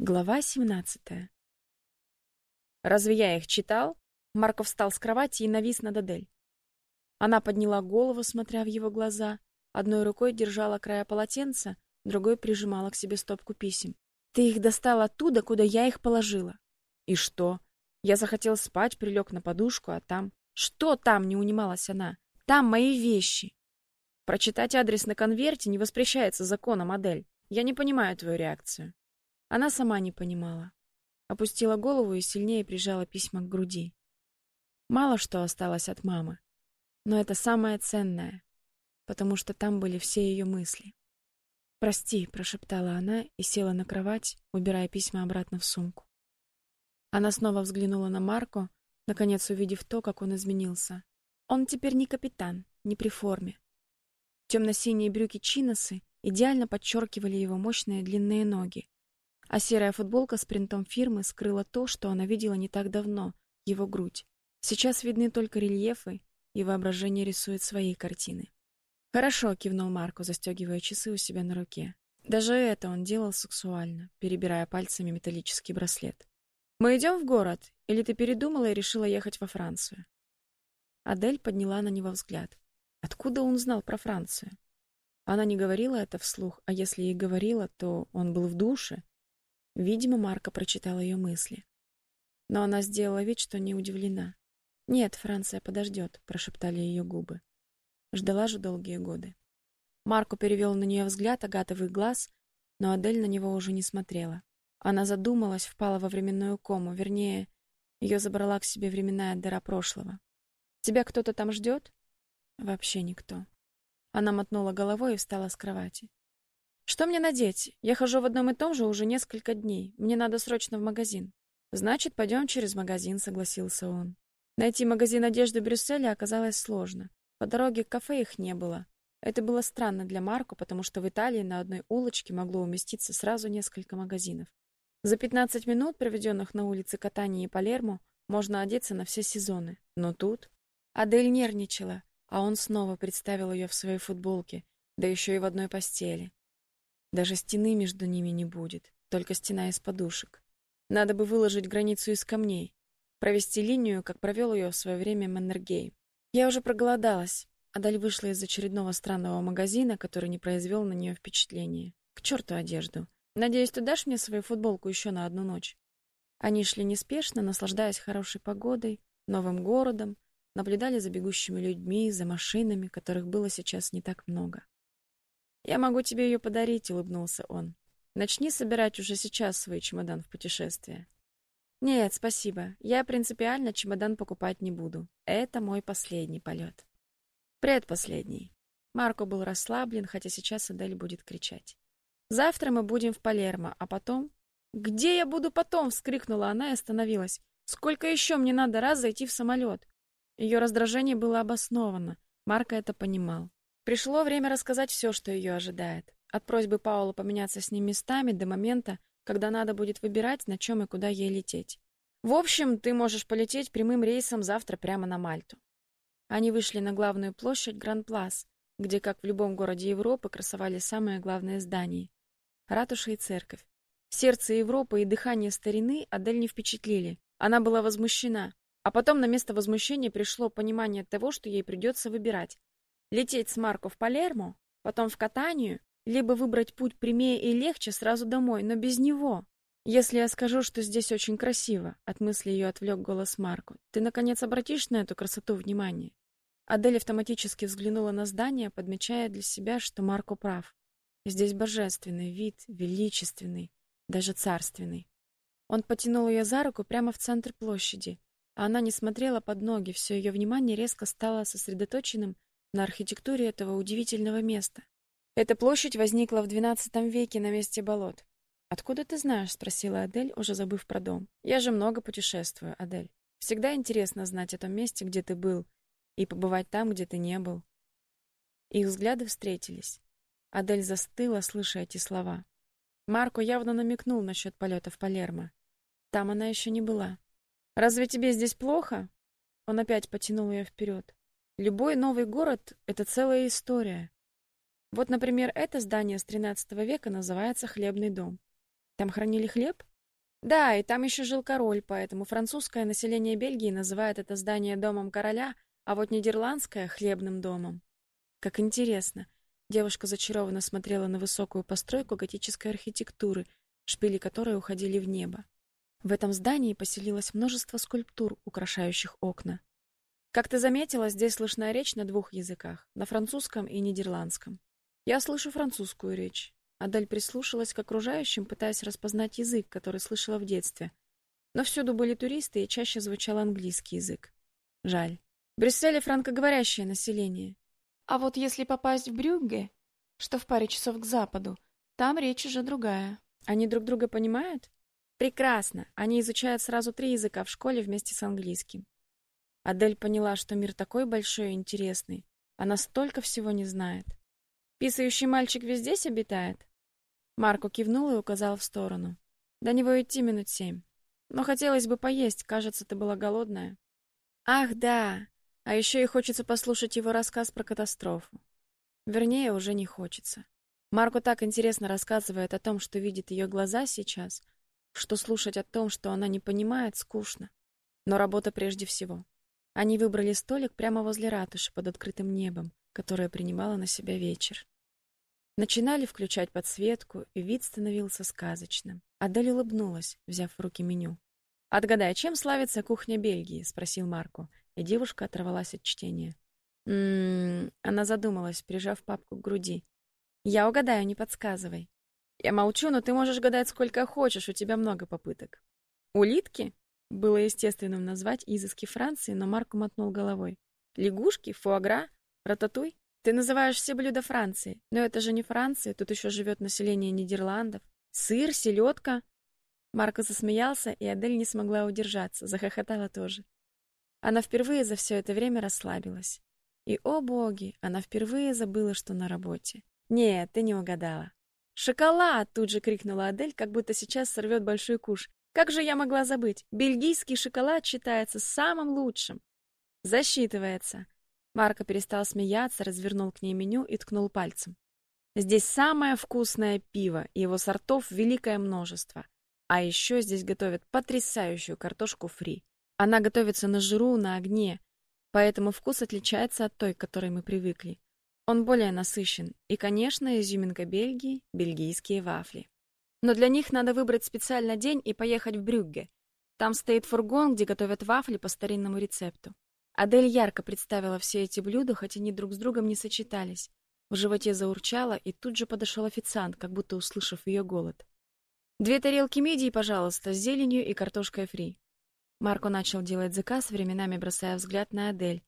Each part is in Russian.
Глава 17. Разве я их читал? Марков встал с кровати и навис над Адель. Она подняла голову, смотря в его глаза, одной рукой держала края полотенца, другой прижимала к себе стопку писем. Ты их достал оттуда, куда я их положила. И что? Я захотел спать, прилег на подушку, а там Что там? не унималась она. Там мои вещи. Прочитать адрес на конверте не воспрещается законом, Адель. Я не понимаю твою реакцию. Она сама не понимала. Опустила голову и сильнее прижала письма к груди. Мало что осталось от мамы, но это самое ценное, потому что там были все ее мысли. "Прости", прошептала она и села на кровать, убирая письма обратно в сумку. Она снова взглянула на Марко, наконец увидев то, как он изменился. Он теперь не капитан, не при форме. Темно-синие брюки чиносы идеально подчеркивали его мощные длинные ноги, а серая футболка с принтом фирмы скрыла то, что она видела не так давно его грудь. Сейчас видны только рельефы, и воображение рисует свои картины. Хорошо, кивнул Марко, застегивая часы у себя на руке. Даже это он делал сексуально, перебирая пальцами металлический браслет. Мы идем в город, или ты передумала и решила ехать во Францию? Адель подняла на него взгляд. Откуда он знал про Францию? Она не говорила это вслух, а если и говорила, то он был в душе Видимо, Марка прочитала ее мысли. Но она сделала вид, что не удивлена. "Нет, Франция подождет», — прошептали ее губы. Ждала же долгие годы. Марко перевел на нее взгляд агатовых глаз, но Адель на него уже не смотрела. Она задумалась, впала во временную кому, вернее, ее забрала к себе временная дыра прошлого. Тебя кто-то там ждет?» Вообще никто. Она мотнула головой и встала с кровати. Что мне надеть? Я хожу в одном и том же уже несколько дней. Мне надо срочно в магазин. Значит, пойдем через магазин, согласился он. Найти магазин одежды в Брюсселе оказалось сложно. По дороге к кафе их не было. Это было странно для Марко, потому что в Италии на одной улочке могло уместиться сразу несколько магазинов. За 15 минут, проведенных на улице Катании и Палермо, можно одеться на все сезоны. Но тут Адель нервничала, а он снова представил ее в своей футболке, да еще и в одной постели. Даже стены между ними не будет, только стена из подушек. Надо бы выложить границу из камней, провести линию, как провел ее в свое время Маннергейм. Я уже проголодалась. Адаль вышла из очередного странного магазина, который не произвел на нее впечатления. К черту одежду. Надеюсь, ты дашь мне свою футболку еще на одну ночь. Они шли неспешно, наслаждаясь хорошей погодой, новым городом, наблюдали за бегущими людьми, за машинами, которых было сейчас не так много. Я могу тебе ее подарить, улыбнулся он. Начни собирать уже сейчас свой чемодан в путешествие. Нет, спасибо. Я принципиально чемодан покупать не буду. Это мой последний полет. Предпоследний. Марко был расслаблен, хотя сейчас Адель будет кричать. Завтра мы будем в Палермо, а потом Где я буду потом, вскрикнула она и остановилась. Сколько еще мне надо раз зайти в самолет?» Ее раздражение было обосновано. Марко это понимал. Пришло время рассказать все, что ее ожидает. От просьбы Паула поменяться с ним местами до момента, когда надо будет выбирать, на чем и куда ей лететь. В общем, ты можешь полететь прямым рейсом завтра прямо на Мальту. Они вышли на главную площадь Гран-Плас, где, как в любом городе Европы, красовались самые главные здания: ратуша и церковь. Сердце Европы и дыхание старины Адель не впечатлили. Она была возмущена, а потом на место возмущения пришло понимание того, что ей придется выбирать: Лететь с Марко в Палермо, потом в Катанию, либо выбрать путь прямее и легче сразу домой, но без него. Если я скажу, что здесь очень красиво, от мысли ее отвлек голос Марко. Ты наконец обратишь на эту красоту внимание? Адель автоматически взглянула на здание, подмечая для себя, что Марко прав. Здесь божественный вид, величественный, даже царственный. Он потянул ее за руку прямо в центр площади, а она не смотрела под ноги, все ее внимание резко стало сосредоточенным на архитектуре этого удивительного места. Эта площадь возникла в XII веке на месте болот. Откуда ты знаешь, спросила Адель, уже забыв про дом. Я же много путешествую, Адель. Всегда интересно знать о том месте, где ты был, и побывать там, где ты не был. Их взгляды встретились. Адель застыла, слыша эти слова. Марко явно намекнул насчет полета в Палермо. Там она еще не была. Разве тебе здесь плохо? Он опять потянул ее вперед. Любой новый город это целая история. Вот, например, это здание с XIII века называется Хлебный дом. Там хранили хлеб? Да, и там еще жил король, поэтому французское население Бельгии называет это здание домом короля, а вот нидерландское — хлебным домом. Как интересно. Девушка зачарованно смотрела на высокую постройку готической архитектуры, шпили которой уходили в небо. В этом здании поселилось множество скульптур, украшающих окна. Как ты заметила, здесь слышна речь на двух языках, на французском и нидерландском. Я слышу французскую речь. Адель прислушалась к окружающим, пытаясь распознать язык, который слышала в детстве. Но всюду были туристы, и чаще звучал английский язык. Жаль. В Брюсселе франкоговорящее население. А вот если попасть в Брюгге, что в паре часов к западу, там речь уже другая. Они друг друга понимают? Прекрасно. Они изучают сразу три языка в школе вместе с английским. Адель поняла, что мир такой большой и интересный. Она столько всего не знает. Писающий мальчик весь здесь обитает? Марко кивнул и указал в сторону. До него идти минут семь. Но хотелось бы поесть, кажется, ты была голодная. Ах, да. А еще и хочется послушать его рассказ про катастрофу. Вернее, уже не хочется. Марко так интересно рассказывает о том, что видит ее глаза сейчас, что слушать о том, что она не понимает, скучно. Но работа прежде всего. Они выбрали столик прямо возле ратуши под открытым небом, которое принимало на себя вечер. Начинали включать подсветку, и вид становился сказочным. Адель улыбнулась, взяв в руки меню. «Отгадай, чем славится кухня Бельгии?» — спросил Марко, и девушка оторвалась от чтения. «М-м-м...» Она задумалась, прижав папку к груди. «Я угадаю, не подсказывай». «Я молчу, но ты можешь гадать сколько хочешь, у тебя много попыток». «Улитки?» Было естественным назвать изыски Франции, но Марко мотнул головой. «Лягушки? Фуагра? Рататуй?» Ты называешь все блюда Франции, но это же не Франция, тут еще живет население Нидерландов. Сыр, селедка. Марко засмеялся, и Адель не смогла удержаться, захохотала тоже. Она впервые за все это время расслабилась. И, о боги, она впервые забыла, что на работе. Нет, ты не угадала. «Шоколад!» — тут же крикнула Адель, как будто сейчас сорвет большой куш. «Как же я могла забыть? Бельгийский шоколад считается самым лучшим!» «Засчитывается!» Марко перестал смеяться, развернул к ней меню и ткнул пальцем. Здесь самое вкусное пиво, и его сортов великое множество. А еще здесь готовят потрясающую картошку фри. Она готовится на жиру, на огне, поэтому вкус отличается от той, к которой мы привыкли. Он более насыщен, и, конечно, изюминка Бельгии — бельгийские вафли. Но для них надо выбрать специально день и поехать в Брюгге. Там стоит фургон, где готовят вафли по старинному рецепту. Адель ярко представила все эти блюда, хотя они друг с другом не сочетались. В животе заурчало, и тут же подошел официант, как будто услышав ее голод. «Две тарелки мидий, пожалуйста, с зеленью и картошкой фри». Марко начал делать заказ, временами бросая взгляд на Адель.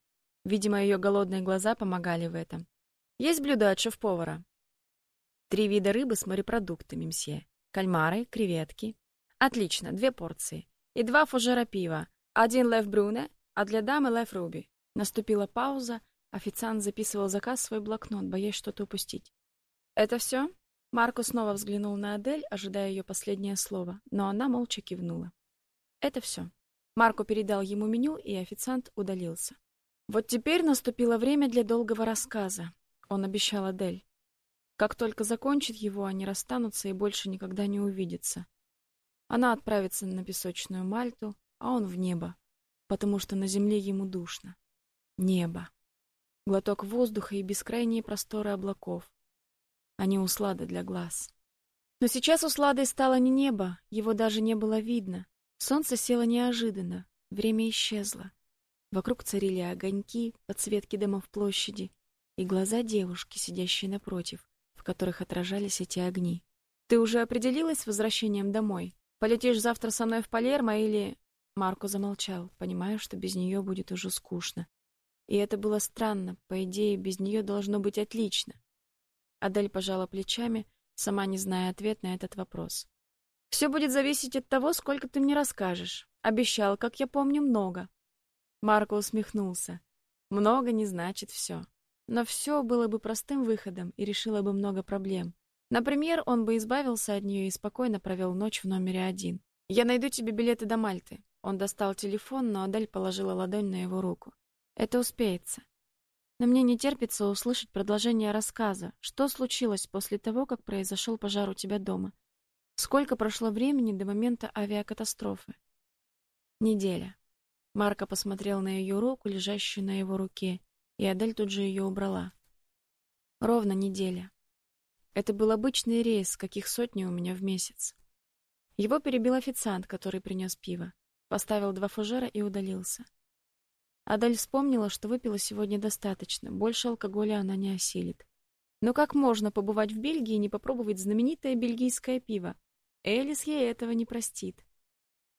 Видимо, ее голодные глаза помогали в этом. «Есть блюдо от шеф-повара?» «Три вида рыбы с морепродуктами, мсье. Кальмары, креветки». «Отлично, две порции. И два фужера пива. Один лев бруне а для дамы Лев Руби. Наступила пауза, официант записывал заказ в свой блокнот, боясь что-то упустить. Это все? Марко снова взглянул на Адель, ожидая ее последнее слово, но она молча кивнула. Это все. Марко передал ему меню, и официант удалился. Вот теперь наступило время для долгого рассказа, он обещал Адель. Как только закончит его, они расстанутся и больше никогда не увидятся. Она отправится на песочную Мальту, а он в небо, потому что на земле ему душно. Небо. Глоток воздуха и бескрайние просторы облаков. Они услада для глаз. Но сейчас усладой стало не небо, его даже не было видно. Солнце село неожиданно, время исчезло. Вокруг царили огоньки, подсветки домов площади и глаза девушки, сидящей напротив, в которых отражались эти огни. Ты уже определилась с возвращением домой? Полетишь завтра со мной в Палермо или Марко замолчал, понимая, что без нее будет уже скучно. И это было странно, по идее, без нее должно быть отлично. Адель пожала плечами, сама не зная ответ на этот вопрос. Все будет зависеть от того, сколько ты мне расскажешь. Обещал, как я помню, много. Марко усмехнулся. Много не значит все. Но все было бы простым выходом и решило бы много проблем. Например, он бы избавился от нее и спокойно провел ночь в номере один. Я найду тебе билеты до Мальты. Он достал телефон, но Адель положила ладонь на его руку. Это успеется. Но мне не терпится услышать продолжение рассказа. Что случилось после того, как произошел пожар у тебя дома? Сколько прошло времени до момента авиакатастрофы? Неделя. Марко посмотрел на ее руку, лежащую на его руке, и Адель тут же ее убрала. Ровно неделя. Это был обычный рейс, каких сотни у меня в месяц. Его перебил официант, который принес пиво, поставил два фужера и удалился. Адель вспомнила, что выпила сегодня достаточно, больше алкоголя она не осилит. Но как можно побывать в Бельгии и не попробовать знаменитое бельгийское пиво? Элис ей этого не простит.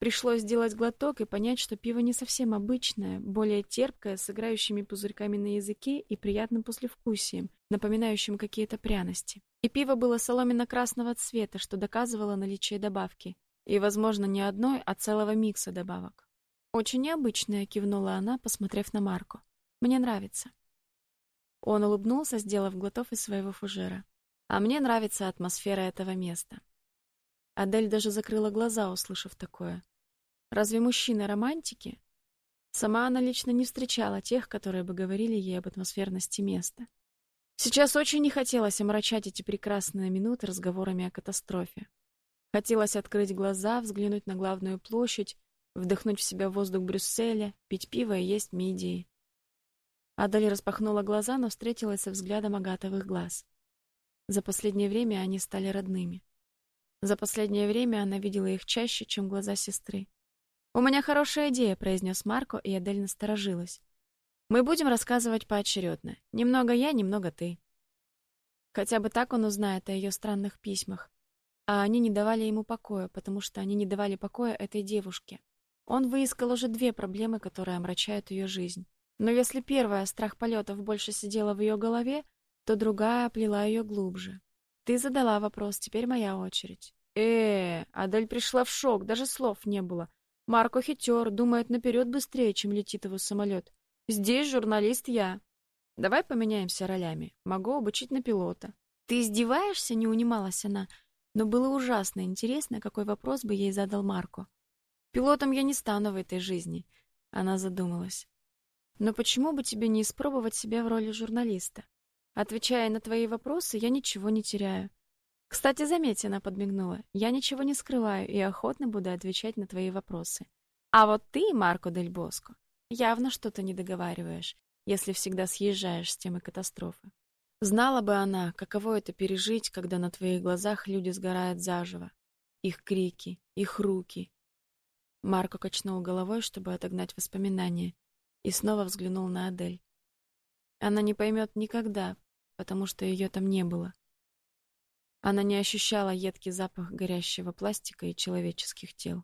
Пришлось сделать глоток и понять, что пиво не совсем обычное, более терпкое, с играющими пузырьками на языке и приятным послевкусием, напоминающим какие-то пряности. И пиво было соломенно-красного цвета, что доказывало наличие добавки. И, возможно, не одной, а целого микса добавок. «Очень необычное», — кивнула она, посмотрев на Марку. «Мне нравится». Он улыбнулся, сделав глоток из своего фужера. «А мне нравится атмосфера этого места». Адель даже закрыла глаза, услышав такое. Разве мужчины романтики? Сама она лично не встречала тех, которые бы говорили ей об атмосферности места. Сейчас очень не хотелось омрачать эти прекрасные минуты разговорами о катастрофе. Хотелось открыть глаза, взглянуть на главную площадь, вдохнуть в себя воздух Брюсселя, пить пиво и есть мидии. Адель распахнула глаза, но встретилась со взглядом агатовых глаз. За последнее время они стали родными. За последнее время она видела их чаще, чем глаза сестры. «У меня хорошая идея», — произнес Марко, и Адель насторожилась. «Мы будем рассказывать поочередно. Немного я, немного ты». Хотя бы так он узнает о ее странных письмах. А они не давали ему покоя, потому что они не давали покоя этой девушке. Он выискал уже две проблемы, которые омрачают ее жизнь. Но если первая, страх полетов, больше сидела в ее голове, то другая оплела ее глубже. Ты задала вопрос, теперь моя очередь. Э, -э Адель пришла в шок, даже слов не было. Марко хитер, думает наперед быстрее, чем летит его самолет. Здесь журналист я. Давай поменяемся ролями. Могу обучить на пилота. Ты издеваешься? Не унималась она. Но было ужасно интересно, какой вопрос бы ей задал Марко. Пилотом я не стану в этой жизни. Она задумалась. Но почему бы тебе не испробовать себя в роли журналиста? Отвечая на твои вопросы, я ничего не теряю. Кстати, заметь, она подмигнула. Я ничего не скрываю и охотно буду отвечать на твои вопросы. А вот ты, Марко дель Боско, явно что-то не договариваешь, если всегда съезжаешь с темы катастрофы. Знала бы она, каково это пережить, когда на твоих глазах люди сгорают заживо. Их крики, их руки. Марко качнул головой, чтобы отогнать воспоминания, и снова взглянул на Адель. Она не поймет никогда, потому что ее там не было. Она не ощущала едкий запах горящего пластика и человеческих тел.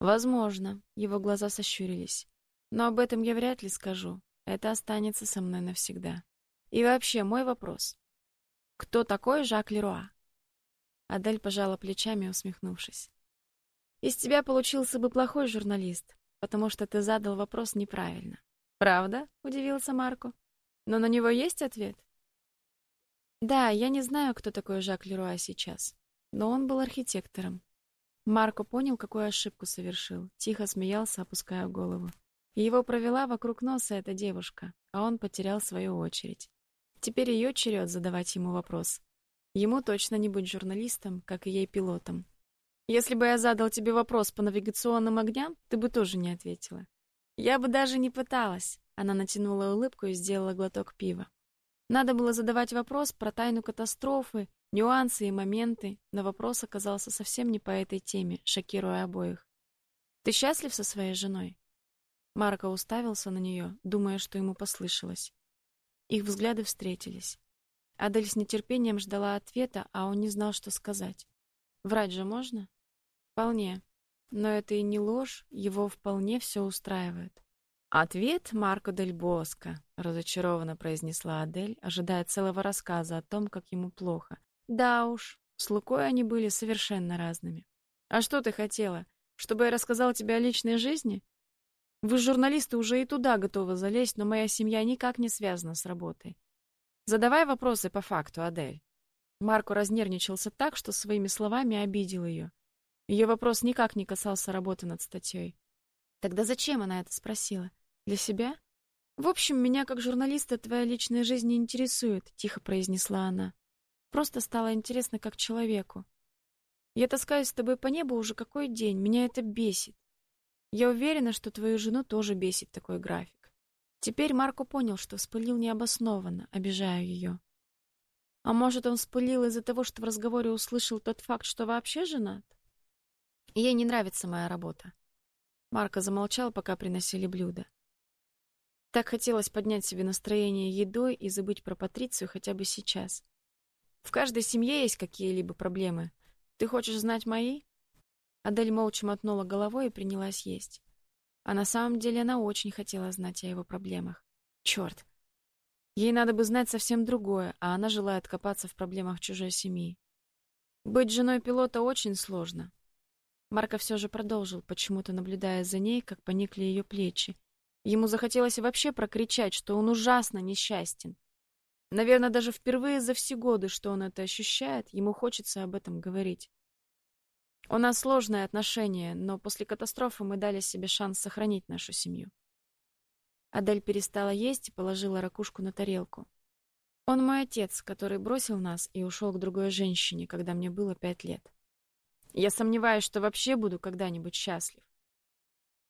Возможно, его глаза сощурились. Но об этом я вряд ли скажу. Это останется со мной навсегда. И вообще, мой вопрос. Кто такой Жак Леруа? Адель пожала плечами, усмехнувшись. Из тебя получился бы плохой журналист, потому что ты задал вопрос неправильно. Правда? удивился Марко. Но на него есть ответ? Да, я не знаю, кто такой Жак Леруа сейчас, но он был архитектором. Марко понял, какую ошибку совершил, тихо смеялся, опуская голову. Его провела вокруг носа эта девушка, а он потерял свою очередь. Теперь ее черед задавать ему вопрос. Ему точно не быть журналистом, как и ей пилотом. Если бы я задал тебе вопрос по навигационным огням, ты бы тоже не ответила. Я бы даже не пыталась. Она натянула улыбку и сделала глоток пива. Надо было задавать вопрос про тайну катастрофы, нюансы и моменты, но вопрос оказался совсем не по этой теме, шокируя обоих. Ты счастлив со своей женой? Марко уставился на нее, думая, что ему послышалось. Их взгляды встретились. Адель с нетерпением ждала ответа, а он не знал, что сказать. Врать же можно? Вполне. Но это и не ложь, его вполне все устраивает. Ответ Марко дель Боско, разочарованно произнесла Адель, ожидая целого рассказа о том, как ему плохо. Да уж, с Лукой они были совершенно разными. А что ты хотела? Чтобы я рассказал тебе о личной жизни? Вы журналисты уже и туда готовы залезть, но моя семья никак не связана с работой. Задавай вопросы по факту, Адель. Марко разнервничался так, что своими словами обидел ее. Ее вопрос никак не касался работы над статьей. Тогда зачем она это спросила? Для себя? В общем, меня как журналиста твоя личная жизнь не интересует, тихо произнесла она. Просто стало интересно как человеку. Я таскаюсь с тобой по небу уже какой день, меня это бесит. Я уверена, что твою жену тоже бесит такой график. Теперь Марко понял, что вспылил необоснованно, обижая ее. А может, он вспылил из-за того, что в разговоре услышал тот факт, что вообще женат? Ей не нравится моя работа. Марко замолчал, пока приносили блюда. Так хотелось поднять себе настроение едой и забыть про Патрицию хотя бы сейчас. В каждой семье есть какие-либо проблемы. Ты хочешь знать мои? Адель молча мотнула головой и принялась есть. А на самом деле она очень хотела знать о его проблемах. Черт! Ей надо бы знать совсем другое, а она желает копаться в проблемах чужой семьи. Быть женой пилота очень сложно. Марко все же продолжил, почему-то наблюдая за ней, как поникли ее плечи, Ему захотелось вообще прокричать, что он ужасно несчастен. Наверное, даже впервые за все годы, что он это ощущает, ему хочется об этом говорить. У нас сложные отношения, но после катастрофы мы дали себе шанс сохранить нашу семью. Адель перестала есть и положила ракушку на тарелку. Он мой отец, который бросил нас и ушел к другой женщине, когда мне было пять лет. Я сомневаюсь, что вообще буду когда-нибудь счастлив.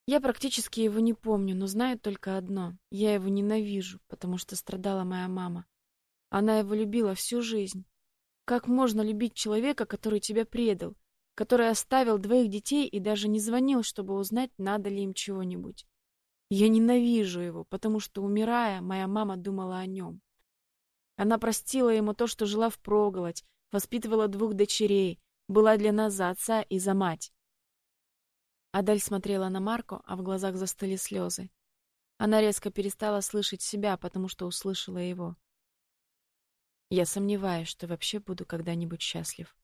Я практически его не помню, но знаю только одно. Я его ненавижу, потому что страдала моя мама. Она его любила всю жизнь. Как можно любить человека, который тебя предал, который оставил двоих детей и даже не звонил, чтобы узнать, надо ли им чего-нибудь? Я ненавижу его, потому что, умирая, моя мама думала о нем. Она простила ему то, что жила впроголодь, воспитывала двух дочерей, была для нас за отца и за мать. Адель смотрела на Марко, а в глазах застыли слезы. Она резко перестала слышать себя, потому что услышала его. Я сомневаюсь, что вообще буду когда-нибудь счастлив.